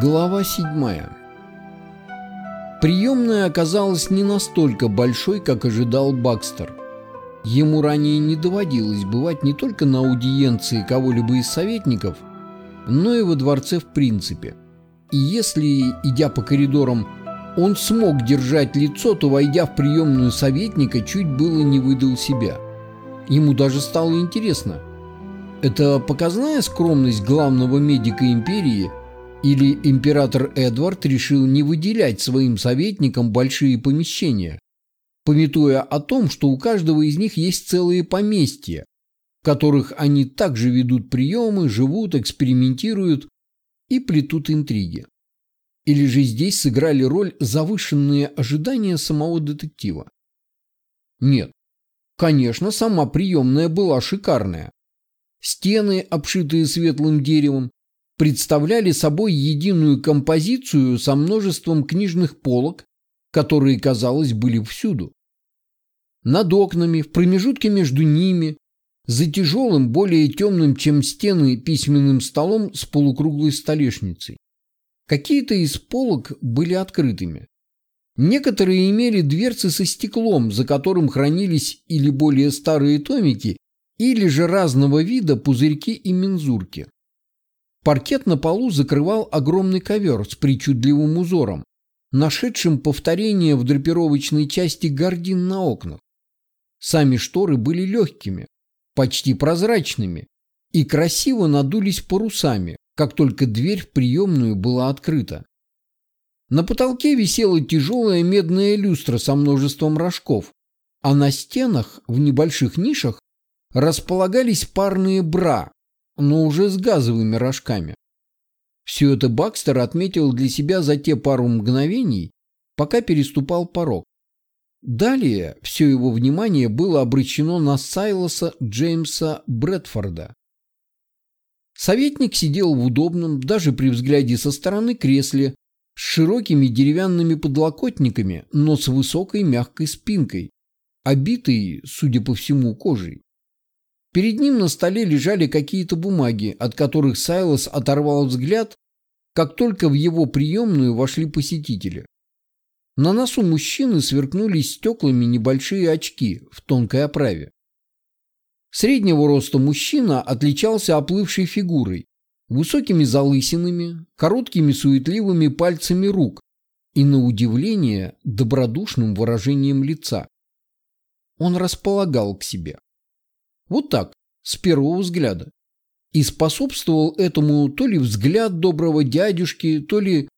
Глава 7 Приемная оказалась не настолько большой, как ожидал Бакстер. Ему ранее не доводилось бывать не только на аудиенции кого-либо из советников, но и во дворце в принципе. И если, идя по коридорам, он смог держать лицо, то, войдя в приемную советника, чуть было не выдал себя. Ему даже стало интересно. Это показная скромность главного медика империи – или император Эдвард решил не выделять своим советникам большие помещения, пометуя о том, что у каждого из них есть целые поместья, в которых они также ведут приемы, живут, экспериментируют и плетут интриги. Или же здесь сыграли роль завышенные ожидания самого детектива? Нет. Конечно, сама приемная была шикарная. Стены, обшитые светлым деревом, представляли собой единую композицию со множеством книжных полок, которые, казалось, были всюду. Над окнами, в промежутке между ними, за тяжелым, более темным, чем стены, письменным столом с полукруглой столешницей. Какие-то из полок были открытыми. Некоторые имели дверцы со стеклом, за которым хранились или более старые томики, или же разного вида пузырьки и мензурки. Паркет на полу закрывал огромный ковер с причудливым узором, нашедшим повторение в драпировочной части гордин на окнах. Сами шторы были легкими, почти прозрачными, и красиво надулись парусами, как только дверь в приемную была открыта. На потолке висела тяжелая медная люстра со множеством рожков, а на стенах, в небольших нишах, располагались парные бра, но уже с газовыми рожками. Все это Бакстер отметил для себя за те пару мгновений, пока переступал порог. Далее все его внимание было обращено на Сайлоса Джеймса Брэдфорда. Советник сидел в удобном, даже при взгляде со стороны, кресле с широкими деревянными подлокотниками, но с высокой мягкой спинкой, обитой, судя по всему, кожей. Перед ним на столе лежали какие-то бумаги, от которых Сайлос оторвал взгляд, как только в его приемную вошли посетители. На носу мужчины сверкнули стеклами небольшие очки в тонкой оправе. Среднего роста мужчина отличался оплывшей фигурой, высокими залысинами, короткими суетливыми пальцами рук и, на удивление, добродушным выражением лица. Он располагал к себе. Вот так, с первого взгляда. И способствовал этому то ли взгляд доброго дядюшки, то ли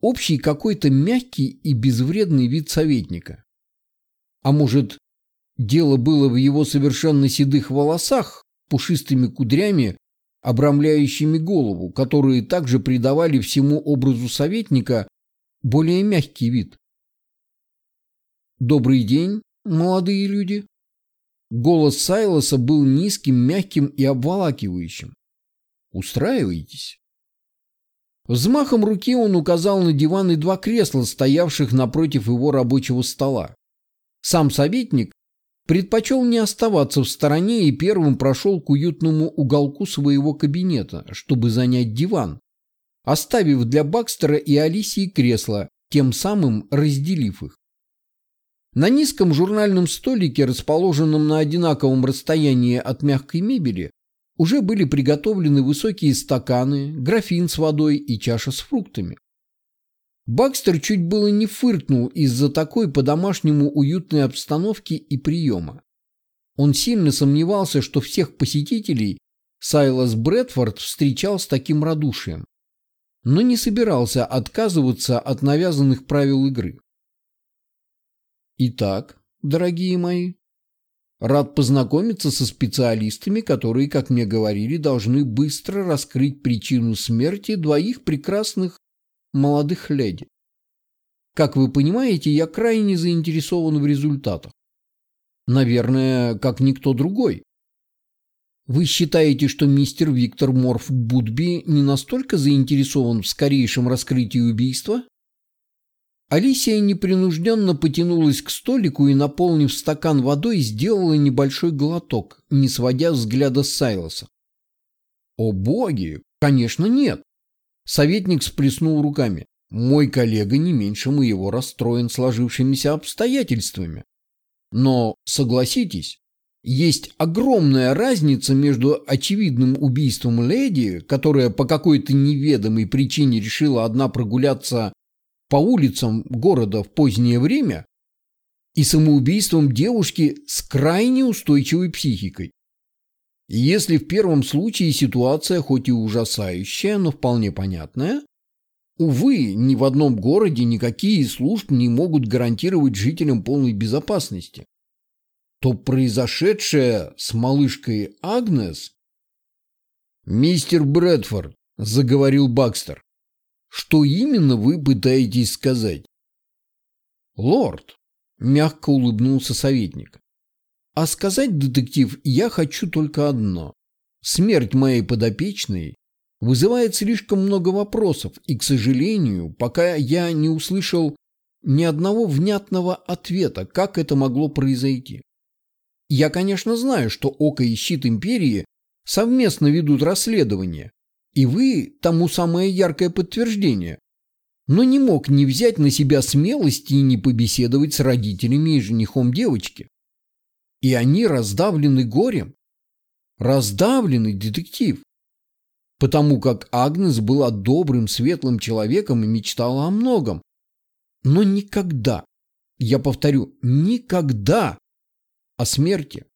общий какой-то мягкий и безвредный вид советника. А может, дело было в его совершенно седых волосах, пушистыми кудрями, обрамляющими голову, которые также придавали всему образу советника более мягкий вид. «Добрый день, молодые люди!» Голос Сайлоса был низким, мягким и обволакивающим. «Устраивайтесь». Взмахом руки он указал на диван и два кресла, стоявших напротив его рабочего стола. Сам советник предпочел не оставаться в стороне и первым прошел к уютному уголку своего кабинета, чтобы занять диван, оставив для Бакстера и Алисии кресло, тем самым разделив их. На низком журнальном столике, расположенном на одинаковом расстоянии от мягкой мебели, уже были приготовлены высокие стаканы, графин с водой и чаша с фруктами. Бакстер чуть было не фыркнул из-за такой по-домашнему уютной обстановки и приема. Он сильно сомневался, что всех посетителей Сайлас Брэдфорд встречал с таким радушием, но не собирался отказываться от навязанных правил игры. Итак, дорогие мои, рад познакомиться со специалистами, которые, как мне говорили, должны быстро раскрыть причину смерти двоих прекрасных молодых леди. Как вы понимаете, я крайне заинтересован в результатах. Наверное, как никто другой. Вы считаете, что мистер Виктор Морф Будби не настолько заинтересован в скорейшем раскрытии убийства? Алисия непринужденно потянулась к столику и, наполнив стакан водой, сделала небольшой глоток, не сводя взгляда с Сайлоса. «О боги! Конечно, нет! Советник сплеснул руками. Мой коллега не меньше моего расстроен сложившимися обстоятельствами. Но, согласитесь, есть огромная разница между очевидным убийством леди, которая по какой-то неведомой причине решила одна прогуляться по улицам города в позднее время, и самоубийством девушки с крайне устойчивой психикой. Если в первом случае ситуация хоть и ужасающая, но вполне понятная, увы, ни в одном городе никакие служб не могут гарантировать жителям полной безопасности, то произошедшее с малышкой Агнес... «Мистер Брэдфорд», — заговорил Бакстер, — «что именно вы пытаетесь сказать?» «Лорд», — мягко улыбнулся советник, а сказать, детектив, я хочу только одно. Смерть моей подопечной вызывает слишком много вопросов, и, к сожалению, пока я не услышал ни одного внятного ответа, как это могло произойти. Я, конечно, знаю, что Око и Щит Империи совместно ведут расследование, и вы тому самое яркое подтверждение, но не мог не взять на себя смелости и не побеседовать с родителями и женихом девочки. И они раздавлены горем. Раздавленный детектив. Потому как Агнес была добрым, светлым человеком и мечтала о многом. Но никогда, я повторю, никогда о смерти.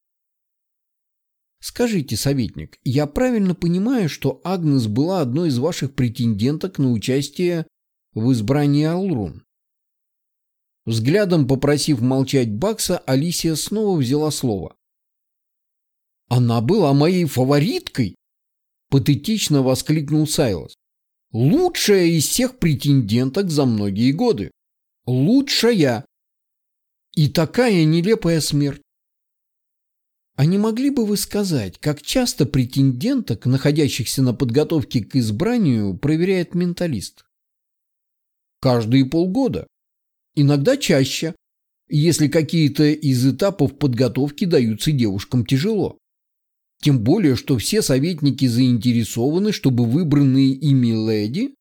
Скажите, советник, я правильно понимаю, что Агнес была одной из ваших претенденток на участие в избрании Алрун? Взглядом попросив молчать Бакса, Алисия снова взяла слово. «Она была моей фавориткой!» Патетично воскликнул Сайлос. «Лучшая из всех претенденток за многие годы! Лучшая!» И такая нелепая смерть. А не могли бы вы сказать, как часто претенденток, находящихся на подготовке к избранию, проверяет менталист? Каждые полгода. Иногда чаще, если какие-то из этапов подготовки даются девушкам тяжело. Тем более, что все советники заинтересованы, чтобы выбранные ими леди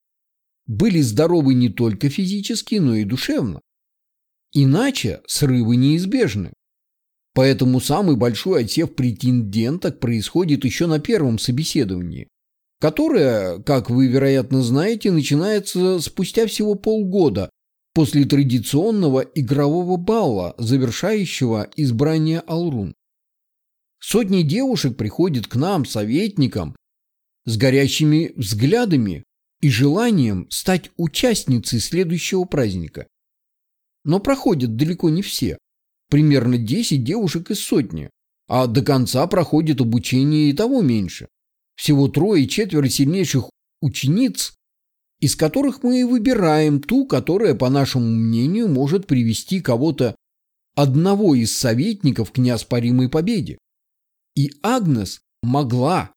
были здоровы не только физически, но и душевно. Иначе срывы неизбежны. Поэтому самый большой отсев претенденток происходит еще на первом собеседовании, которое, как вы, вероятно, знаете, начинается спустя всего полгода после традиционного игрового балла, завершающего избрание Алрун. Сотни девушек приходят к нам, советникам, с горящими взглядами и желанием стать участницей следующего праздника. Но проходят далеко не все, примерно 10 девушек из сотни, а до конца проходит обучение и того меньше. Всего трое-четверо сильнейших учениц из которых мы и выбираем ту, которая, по нашему мнению, может привести кого-то одного из советников к неоспоримой победе. И Агнес могла.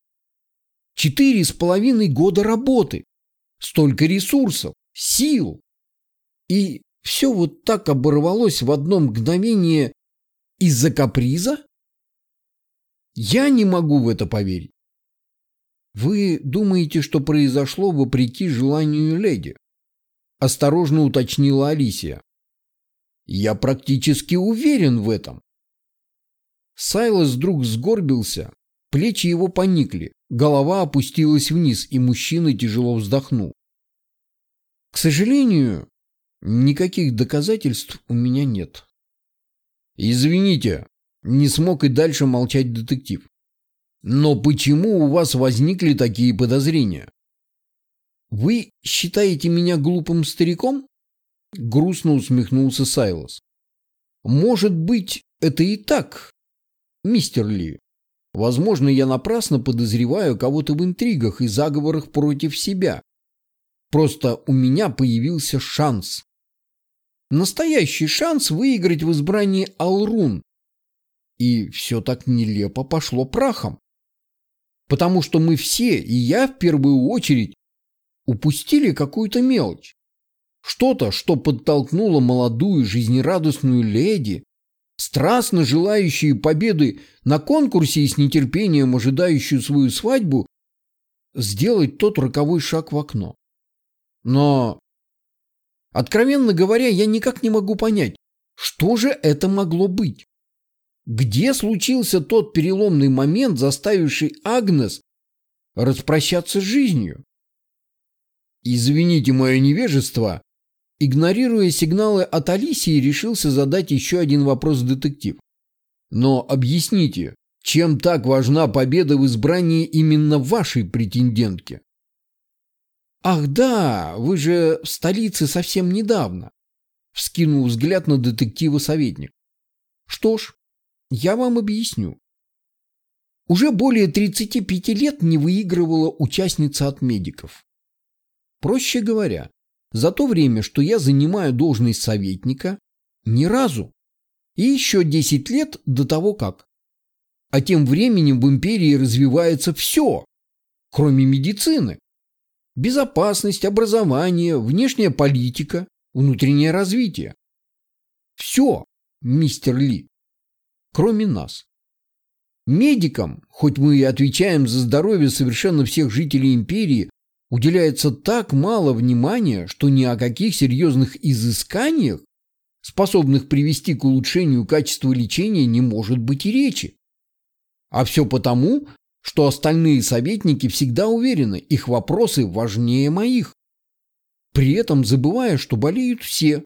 Четыре с половиной года работы, столько ресурсов, сил. И все вот так оборвалось в одно мгновение из-за каприза? Я не могу в это поверить. «Вы думаете, что произошло вопреки желанию леди?» – осторожно уточнила Алисия. «Я практически уверен в этом». Сайлос вдруг сгорбился, плечи его поникли, голова опустилась вниз, и мужчина тяжело вздохнул. «К сожалению, никаких доказательств у меня нет». «Извините», – не смог и дальше молчать детектив. Но почему у вас возникли такие подозрения? Вы считаете меня глупым стариком? Грустно усмехнулся Сайлос. Может быть, это и так, мистер Ли. Возможно, я напрасно подозреваю кого-то в интригах и заговорах против себя. Просто у меня появился шанс. Настоящий шанс выиграть в избрании Алрун. И все так нелепо пошло прахом. Потому что мы все, и я в первую очередь, упустили какую-то мелочь. Что-то, что подтолкнуло молодую жизнерадостную леди, страстно желающую победы на конкурсе и с нетерпением ожидающую свою свадьбу, сделать тот роковой шаг в окно. Но, откровенно говоря, я никак не могу понять, что же это могло быть. Где случился тот переломный момент, заставивший Агнес распрощаться с жизнью? Извините мое невежество. Игнорируя сигналы от Алисии, решился задать еще один вопрос детектив. Но объясните, чем так важна победа в избрании именно вашей претендентки? Ах да, вы же в столице совсем недавно. Вскинул взгляд на детектива советник. Что ж, я вам объясню. Уже более 35 лет не выигрывала участница от медиков. Проще говоря, за то время, что я занимаю должность советника, ни разу. И еще 10 лет до того как. А тем временем в империи развивается все, кроме медицины. Безопасность, образование, внешняя политика, внутреннее развитие. Все, мистер Ли, кроме нас. Медикам, хоть мы и отвечаем за здоровье совершенно всех жителей империи, уделяется так мало внимания, что ни о каких серьезных изысканиях, способных привести к улучшению качества лечения, не может быть и речи. А все потому, что остальные советники всегда уверены, их вопросы важнее моих. При этом забывая, что болеют все.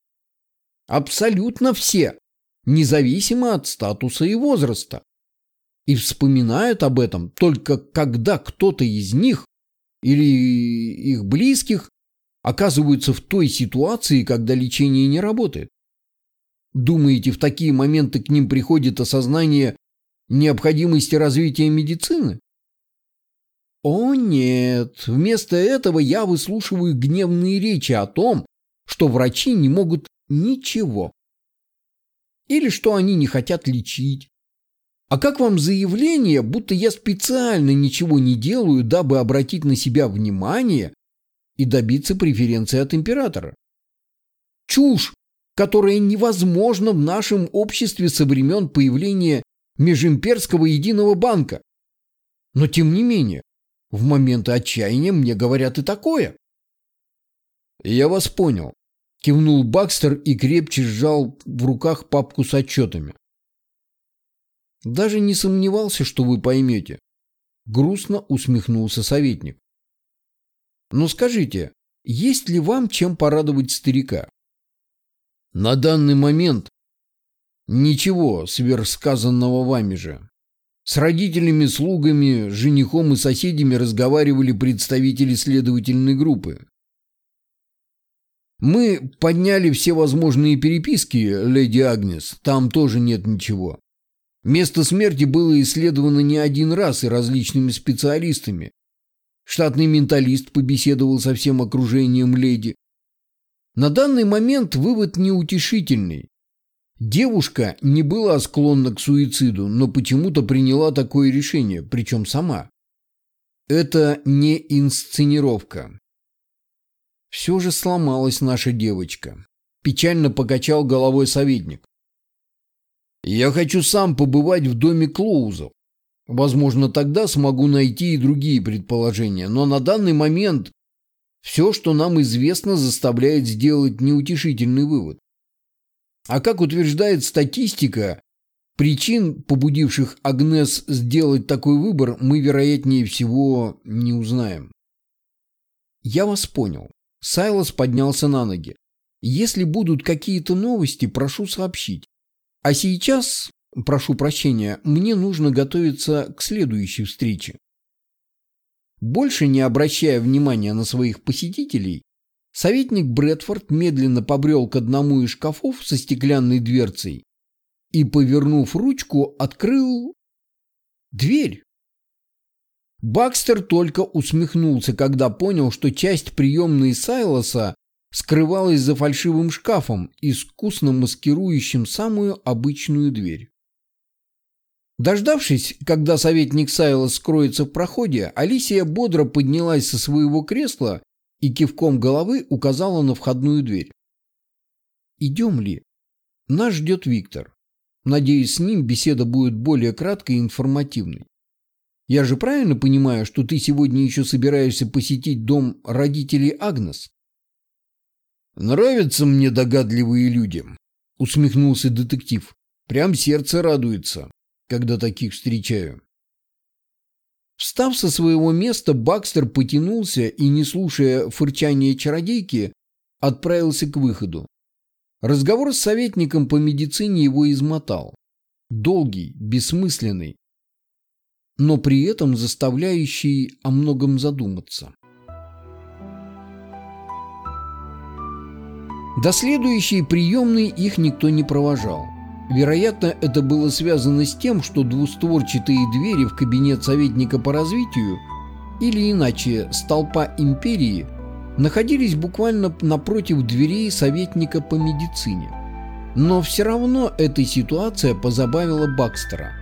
Абсолютно все, независимо от статуса и возраста. И вспоминают об этом только когда кто-то из них или их близких оказываются в той ситуации, когда лечение не работает. Думаете, в такие моменты к ним приходит осознание необходимости развития медицины? О нет, вместо этого я выслушиваю гневные речи о том, что врачи не могут ничего. Или что они не хотят лечить. А как вам заявление, будто я специально ничего не делаю, дабы обратить на себя внимание и добиться преференции от императора? Чушь, которая невозможна в нашем обществе со времен появления Межимперского единого банка. Но тем не менее, в моменты отчаяния мне говорят и такое. Я вас понял. Кивнул Бакстер и крепче сжал в руках папку с отчетами. Даже не сомневался, что вы поймете. Грустно усмехнулся советник. Но скажите, есть ли вам чем порадовать старика? На данный момент ничего сверхсказанного вами же. С родителями, слугами, женихом и соседями разговаривали представители следовательной группы. Мы подняли все возможные переписки, леди Агнес, там тоже нет ничего. Место смерти было исследовано не один раз и различными специалистами. Штатный менталист побеседовал со всем окружением леди. На данный момент вывод неутешительный. Девушка не была склонна к суициду, но почему-то приняла такое решение, причем сама. Это не инсценировка. Все же сломалась наша девочка. Печально покачал головой советник. Я хочу сам побывать в доме Клоузов. Возможно, тогда смогу найти и другие предположения, но на данный момент все, что нам известно, заставляет сделать неутешительный вывод. А как утверждает статистика, причин, побудивших Агнес сделать такой выбор, мы, вероятнее всего, не узнаем. Я вас понял. Сайлос поднялся на ноги. Если будут какие-то новости, прошу сообщить. А сейчас, прошу прощения, мне нужно готовиться к следующей встрече. Больше не обращая внимания на своих посетителей, советник Брэдфорд медленно побрел к одному из шкафов со стеклянной дверцей и, повернув ручку, открыл дверь. Бакстер только усмехнулся, когда понял, что часть приемной Сайлоса скрывалась за фальшивым шкафом, искусно маскирующим самую обычную дверь. Дождавшись, когда советник Сайлос скроется в проходе, Алисия бодро поднялась со своего кресла и кивком головы указала на входную дверь. «Идем ли? Нас ждет Виктор. Надеюсь, с ним беседа будет более краткой и информативной. Я же правильно понимаю, что ты сегодня еще собираешься посетить дом родителей Агнес?» «Нравятся мне догадливые люди», — усмехнулся детектив. «Прям сердце радуется, когда таких встречаю». Встав со своего места, Бакстер потянулся и, не слушая фырчания чародейки, отправился к выходу. Разговор с советником по медицине его измотал. Долгий, бессмысленный, но при этом заставляющий о многом задуматься. До следующей приемной их никто не провожал. Вероятно, это было связано с тем, что двустворчатые двери в кабинет советника по развитию или иначе столпа империи находились буквально напротив дверей советника по медицине. Но все равно эта ситуация позабавила Бакстера.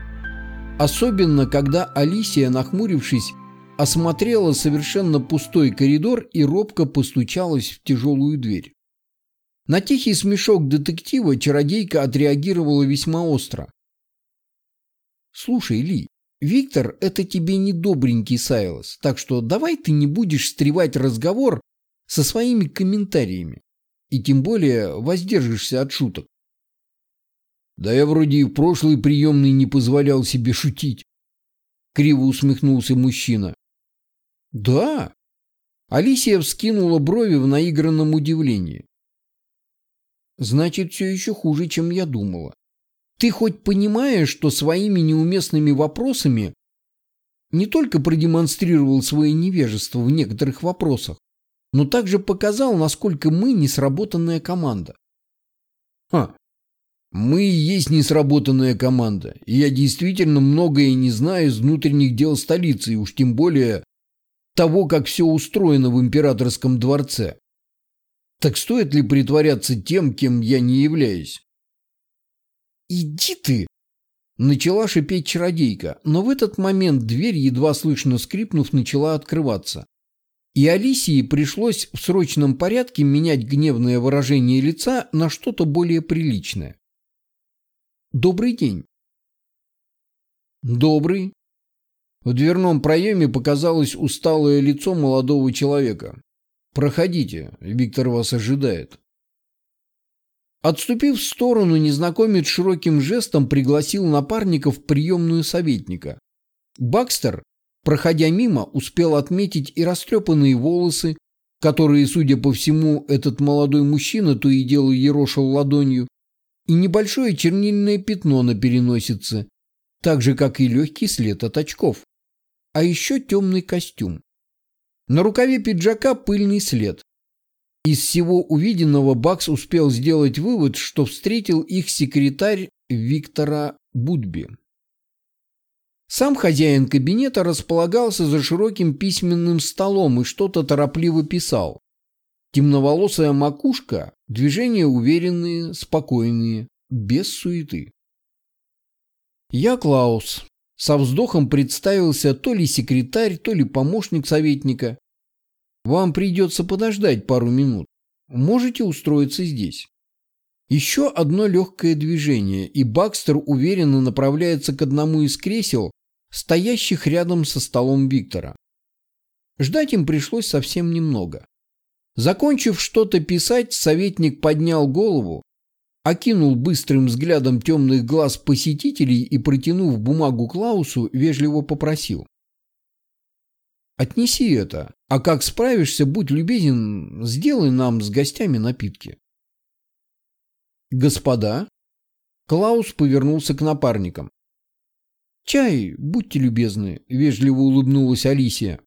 Особенно, когда Алисия, нахмурившись, осмотрела совершенно пустой коридор и робко постучалась в тяжелую дверь. На тихий смешок детектива чародейка отреагировала весьма остро. «Слушай, Ли, Виктор – это тебе не добренький Сайлос, так что давай ты не будешь встревать разговор со своими комментариями и тем более воздержишься от шуток. Да я вроде и в прошлый приемный не позволял себе шутить. Криво усмехнулся мужчина. Да. Алисия вскинула брови в наигранном удивлении. Значит, все еще хуже, чем я думала. Ты хоть понимаешь, что своими неуместными вопросами не только продемонстрировал свое невежество в некоторых вопросах, но также показал, насколько мы несработанная команда. Ха, мы и есть несработанная команда, и я действительно многое не знаю из внутренних дел столицы, и уж тем более того, как все устроено в императорском дворце. Так стоит ли притворяться тем, кем я не являюсь? «Иди ты!» Начала шипеть чародейка, но в этот момент дверь, едва слышно скрипнув, начала открываться. И Алисии пришлось в срочном порядке менять гневное выражение лица на что-то более приличное. «Добрый день». «Добрый». В дверном проеме показалось усталое лицо молодого человека. «Проходите, Виктор вас ожидает». Отступив в сторону, незнакомец широким жестом пригласил напарника в приемную советника. Бакстер, проходя мимо, успел отметить и растрепанные волосы, которые, судя по всему, этот молодой мужчина то и дело ерошил ладонью, и небольшое чернильное пятно на переносице, так же, как и легкий след от очков. А еще темный костюм. На рукаве пиджака пыльный след. Из всего увиденного Бакс успел сделать вывод, что встретил их секретарь Виктора Будби. Сам хозяин кабинета располагался за широким письменным столом и что-то торопливо писал. Темноволосая макушка, движения уверенные, спокойные, без суеты. Я Клаус, со вздохом представился то ли секретарь, то ли помощник советника. Вам придется подождать пару минут. Можете устроиться здесь. Еще одно легкое движение, и Бакстер уверенно направляется к одному из кресел, стоящих рядом со столом Виктора. Ждать им пришлось совсем немного. Закончив что-то писать, советник поднял голову, окинул быстрым взглядом темных глаз посетителей и, протянув бумагу Клаусу, вежливо попросил. «Отнеси это, а как справишься, будь любезен, сделай нам с гостями напитки». «Господа?» Клаус повернулся к напарникам. «Чай, будьте любезны», — вежливо улыбнулась Алисия.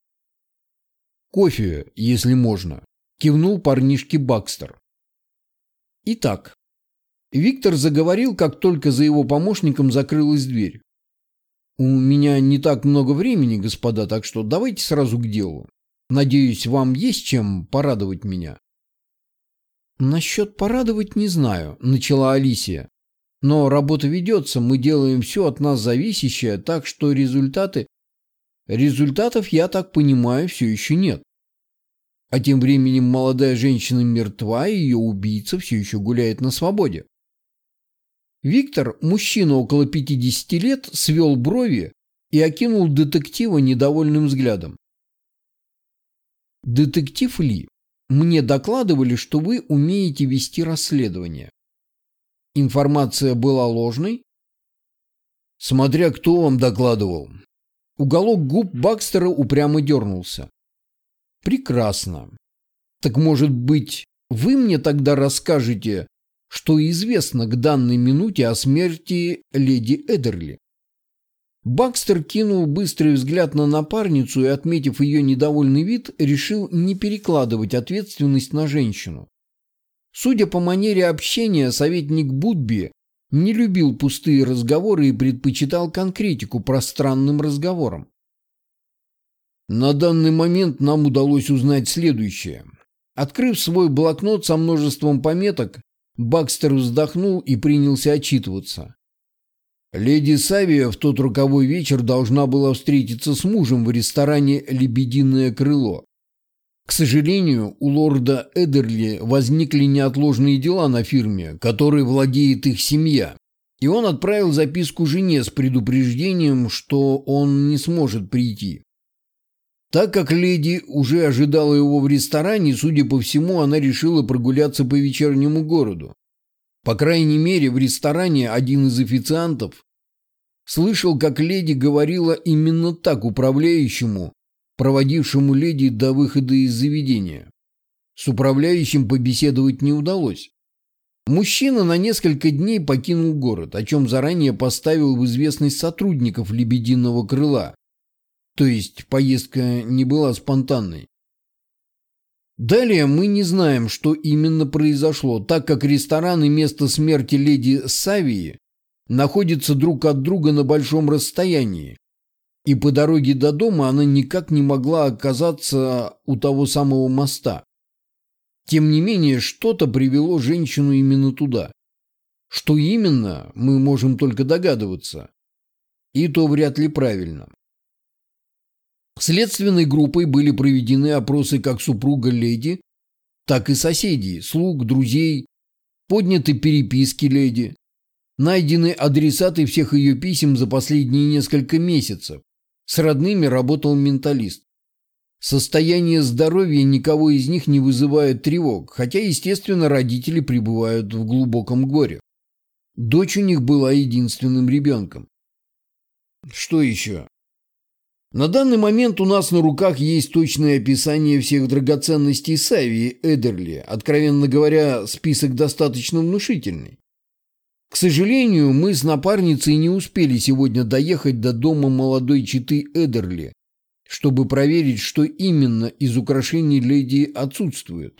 «Кофе, если можно», — кивнул парнишке Бакстер. Итак, Виктор заговорил, как только за его помощником закрылась дверь. «У меня не так много времени, господа, так что давайте сразу к делу. Надеюсь, вам есть чем порадовать меня». «Насчет порадовать не знаю», — начала Алисия. «Но работа ведется, мы делаем все от нас зависящее, так что результаты...» «Результатов, я так понимаю, все еще нет». А тем временем молодая женщина мертва, и ее убийца все еще гуляет на свободе. Виктор, мужчина около 50 лет, свел брови и окинул детектива недовольным взглядом. «Детектив Ли, мне докладывали, что вы умеете вести расследование. Информация была ложной? Смотря кто вам докладывал. Уголок губ Бакстера упрямо дернулся. Прекрасно. Так может быть, вы мне тогда расскажете, что известно к данной минуте о смерти леди Эдерли? Бакстер кинул быстрый взгляд на напарницу и, отметив ее недовольный вид, решил не перекладывать ответственность на женщину. Судя по манере общения, советник Будби не любил пустые разговоры и предпочитал конкретику пространным разговорам. На данный момент нам удалось узнать следующее. Открыв свой блокнот со множеством пометок, Бакстер вздохнул и принялся отчитываться. Леди Савия в тот роковой вечер должна была встретиться с мужем в ресторане «Лебединое крыло». К сожалению, у лорда Эдерли возникли неотложные дела на фирме, которой владеет их семья, и он отправил записку жене с предупреждением, что он не сможет прийти. Так как леди уже ожидала его в ресторане, судя по всему, она решила прогуляться по вечернему городу. По крайней мере, в ресторане один из официантов слышал, как леди говорила именно так управляющему, проводившему леди до выхода из заведения. С управляющим побеседовать не удалось. Мужчина на несколько дней покинул город, о чем заранее поставил в известность сотрудников «Лебединого крыла». То есть поездка не была спонтанной. Далее мы не знаем, что именно произошло, так как ресторан и место смерти леди Савии находятся друг от друга на большом расстоянии, и по дороге до дома она никак не могла оказаться у того самого моста. Тем не менее, что-то привело женщину именно туда. Что именно, мы можем только догадываться. И то вряд ли правильно. Следственной группой были проведены опросы как супруга леди, так и соседей, слуг, друзей, подняты переписки леди, найдены адресаты всех ее писем за последние несколько месяцев. С родными работал менталист. Состояние здоровья никого из них не вызывает тревог, хотя, естественно, родители пребывают в глубоком горе. Дочь у них была единственным ребенком. Что еще? На данный момент у нас на руках есть точное описание всех драгоценностей Савии Эдерли. Откровенно говоря, список достаточно внушительный. К сожалению, мы с напарницей не успели сегодня доехать до дома молодой читы Эдерли, чтобы проверить, что именно из украшений леди отсутствует.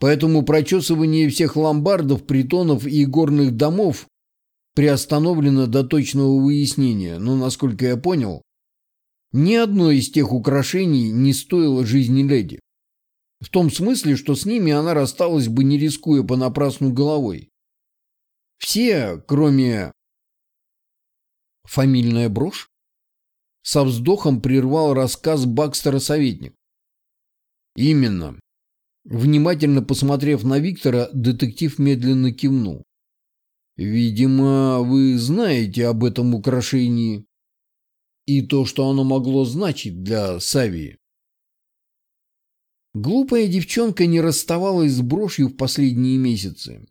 Поэтому прочесывание всех ломбардов, притонов и горных домов приостановлено до точного выяснения, но, насколько я понял, ни одно из тех украшений не стоило жизни леди. В том смысле, что с ними она рассталась бы, не рискуя понапрасну головой. Все, кроме... Фамильная брошь? Со вздохом прервал рассказ Бакстера советник. Именно. Внимательно посмотрев на Виктора, детектив медленно кивнул. Видимо, вы знаете об этом украшении и то, что оно могло значить для Савии. Глупая девчонка не расставалась с брошью в последние месяцы.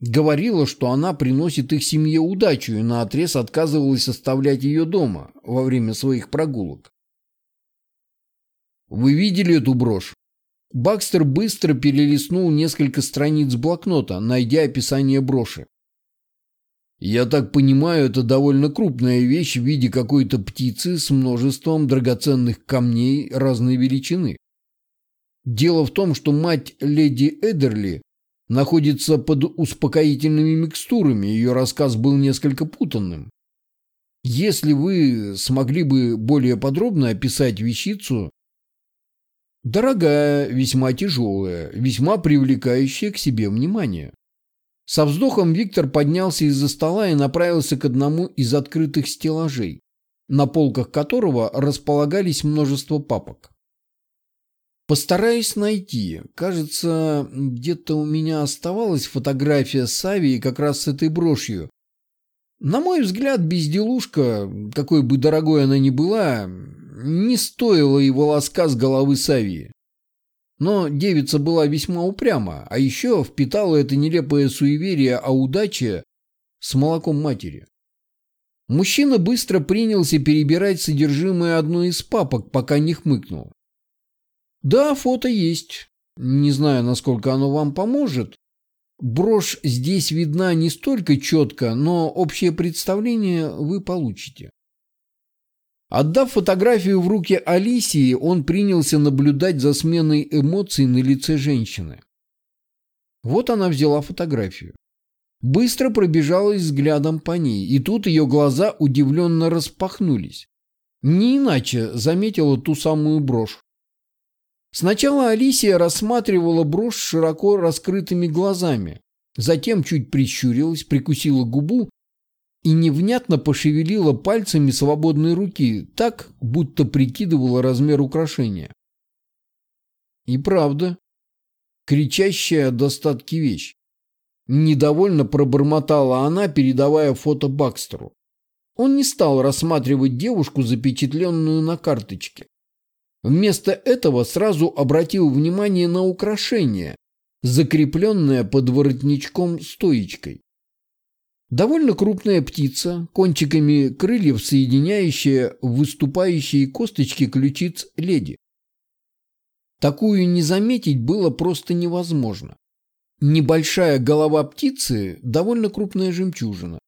Говорила, что она приносит их семье удачу и наотрез отказывалась оставлять ее дома во время своих прогулок. «Вы видели эту брошь?» Бакстер быстро перелистнул несколько страниц блокнота, найдя описание броши. Я так понимаю, это довольно крупная вещь в виде какой-то птицы с множеством драгоценных камней разной величины. Дело в том, что мать леди Эдерли находится под успокоительными микстурами, ее рассказ был несколько путанным. Если вы смогли бы более подробно описать вещицу, дорогая, весьма тяжелая, весьма привлекающая к себе внимание. Со вздохом Виктор поднялся из-за стола и направился к одному из открытых стеллажей, на полках которого располагались множество папок. Постараюсь найти. Кажется, где-то у меня оставалась фотография Савии как раз с этой брошью. На мой взгляд, безделушка, какой бы дорогой она ни была, не стоила и волоска с головы Савии. Но девица была весьма упряма, а еще впитала это нелепое суеверие о удаче с молоком матери. Мужчина быстро принялся перебирать содержимое одной из папок, пока не хмыкнул. «Да, фото есть. Не знаю, насколько оно вам поможет. Брошь здесь видна не столько четко, но общее представление вы получите». Отдав фотографию в руки Алисии, он принялся наблюдать за сменой эмоций на лице женщины. Вот она взяла фотографию. Быстро пробежалась взглядом по ней, и тут ее глаза удивленно распахнулись. Не иначе заметила ту самую брошь. Сначала Алисия рассматривала брошь широко раскрытыми глазами, затем чуть прищурилась, прикусила губу и невнятно пошевелила пальцами свободной руки, так, будто прикидывала размер украшения. И правда, кричащая о достатке вещь. Недовольно пробормотала она, передавая фото Бакстеру. Он не стал рассматривать девушку, запечатленную на карточке. Вместо этого сразу обратил внимание на украшение, закрепленное под воротничком стоечкой. Довольно крупная птица, кончиками крыльев соединяющая выступающие косточки ключиц леди. Такую не заметить было просто невозможно. Небольшая голова птицы – довольно крупная жемчужина.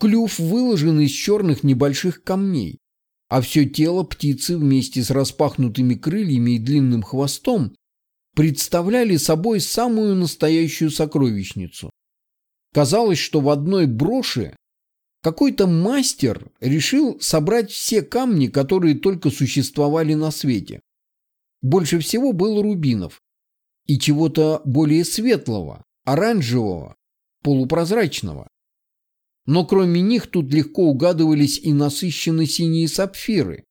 Клюв выложен из черных небольших камней, а все тело птицы вместе с распахнутыми крыльями и длинным хвостом представляли собой самую настоящую сокровищницу. Казалось, что в одной броши какой-то мастер решил собрать все камни, которые только существовали на свете. Больше всего было рубинов и чего-то более светлого, оранжевого, полупрозрачного. Но кроме них тут легко угадывались и насыщенно синие сапфиры,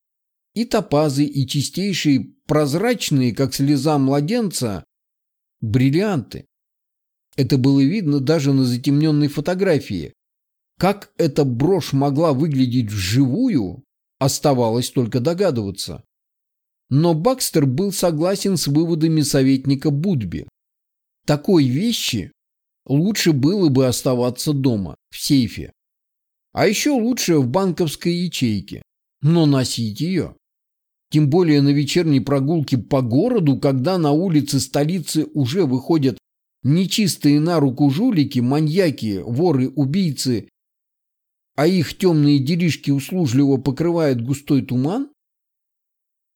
и топазы, и чистейшие прозрачные, как слеза младенца, бриллианты. Это было видно даже на затемненной фотографии. Как эта брошь могла выглядеть вживую, оставалось только догадываться. Но Бакстер был согласен с выводами советника Будби. Такой вещи лучше было бы оставаться дома, в сейфе. А еще лучше в банковской ячейке. Но носить ее. Тем более на вечерней прогулке по городу, когда на улице столицы уже выходят Нечистые на руку жулики, маньяки, воры, убийцы, а их темные делишки услужливо покрывает густой туман?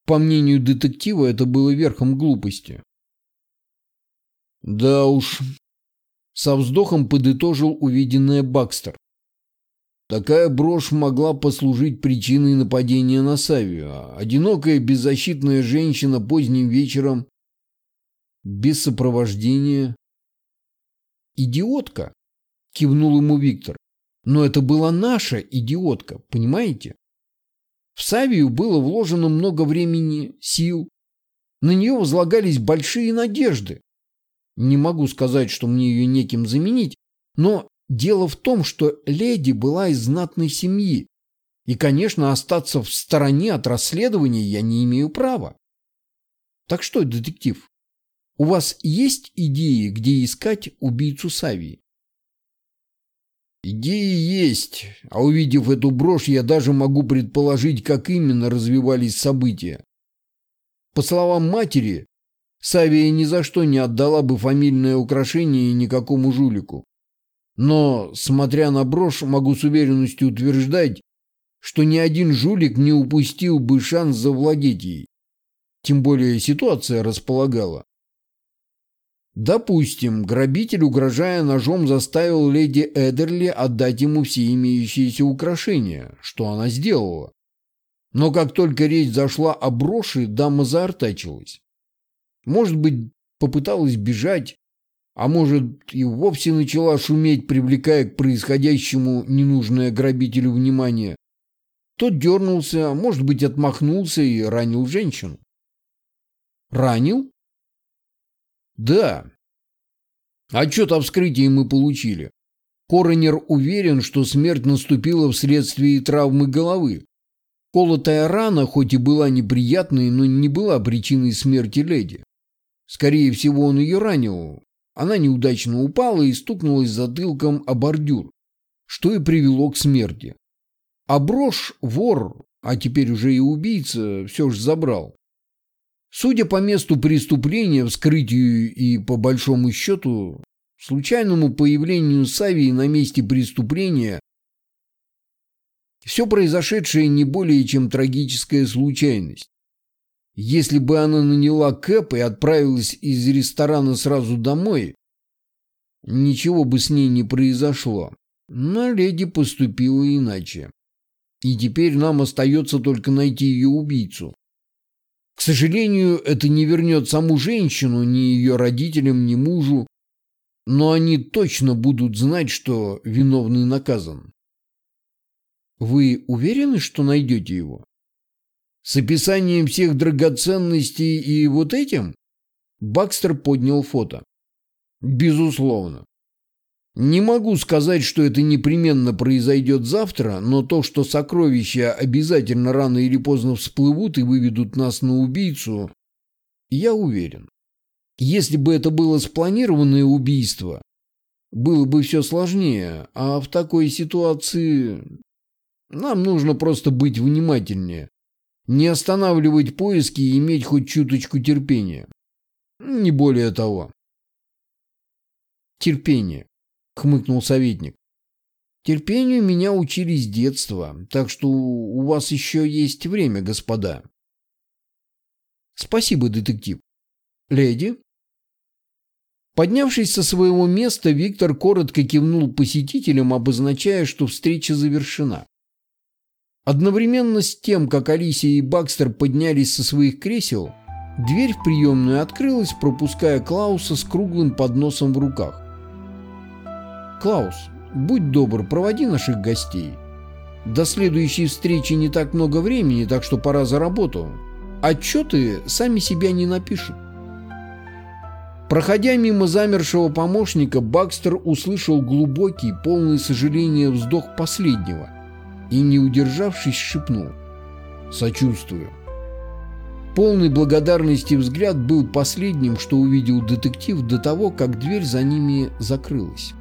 По мнению детектива, это было верхом глупости. Да уж, со вздохом подытожил увиденное Бакстер. Такая брошь могла послужить причиной нападения на Савию. Одинокая беззащитная женщина поздним вечером, без сопровождения, «Идиотка!» – кивнул ему Виктор. «Но это была наша идиотка, понимаете? В Савию было вложено много времени, сил. На нее возлагались большие надежды. Не могу сказать, что мне ее неким заменить, но дело в том, что леди была из знатной семьи. И, конечно, остаться в стороне от расследования я не имею права. Так что, детектив, у вас есть идеи, где искать убийцу Савии? Идеи есть, а увидев эту брошь, я даже могу предположить, как именно развивались события. По словам матери, Савия ни за что не отдала бы фамильное украшение никакому жулику. Но, смотря на брошь, могу с уверенностью утверждать, что ни один жулик не упустил бы шанс завладеть ей. Тем более ситуация располагала. Допустим, грабитель, угрожая ножом, заставил леди Эдерли отдать ему все имеющиеся украшения, что она сделала. Но как только речь зашла о броши, дама заортачилась. Может быть, попыталась бежать, а может и вовсе начала шуметь, привлекая к происходящему ненужное грабителю внимание. Тот дернулся, может быть, отмахнулся и ранил женщину. Ранил? Да. Отчет о вскрытии мы получили. Коронер уверен, что смерть наступила вследствие травмы головы. Колотая рана, хоть и была неприятной, но не была причиной смерти леди. Скорее всего, он ее ранил. Она неудачно упала и стукнулась затылком о бордюр, что и привело к смерти. А брошь вор, а теперь уже и убийца, все же забрал. Судя по месту преступления, вскрытию и, по большому счету, случайному появлению Савии на месте преступления, все произошедшее не более чем трагическая случайность. Если бы она наняла Кэп и отправилась из ресторана сразу домой, ничего бы с ней не произошло. Но леди поступила иначе. И теперь нам остается только найти ее убийцу. К сожалению, это не вернет саму женщину, ни ее родителям, ни мужу, но они точно будут знать, что виновный наказан. Вы уверены, что найдете его? С описанием всех драгоценностей и вот этим? Бакстер поднял фото. Безусловно. Не могу сказать, что это непременно произойдет завтра, но то, что сокровища обязательно рано или поздно всплывут и выведут нас на убийцу, я уверен. Если бы это было спланированное убийство, было бы все сложнее, а в такой ситуации нам нужно просто быть внимательнее, не останавливать поиски и иметь хоть чуточку терпения. Не более того. Терпение. — хмыкнул советник. «Терпению меня учили с детства, так что у вас еще есть время, господа». «Спасибо, детектив». «Леди?» Поднявшись со своего места, Виктор коротко кивнул посетителям, обозначая, что встреча завершена. Одновременно с тем, как Алисия и Бакстер поднялись со своих кресел, дверь в приемную открылась, пропуская Клауса с круглым подносом в руках. Клаус, будь добр, проводи наших гостей. До следующей встречи не так много времени, так что пора за работу. Отчеты сами себя не напишут. Проходя мимо замершего помощника, Бакстер услышал глубокий, полный сожаления вздох последнего и, не удержавшись, шепнул «Сочувствую». Полный благодарности взгляд был последним, что увидел детектив до того, как дверь за ними закрылась.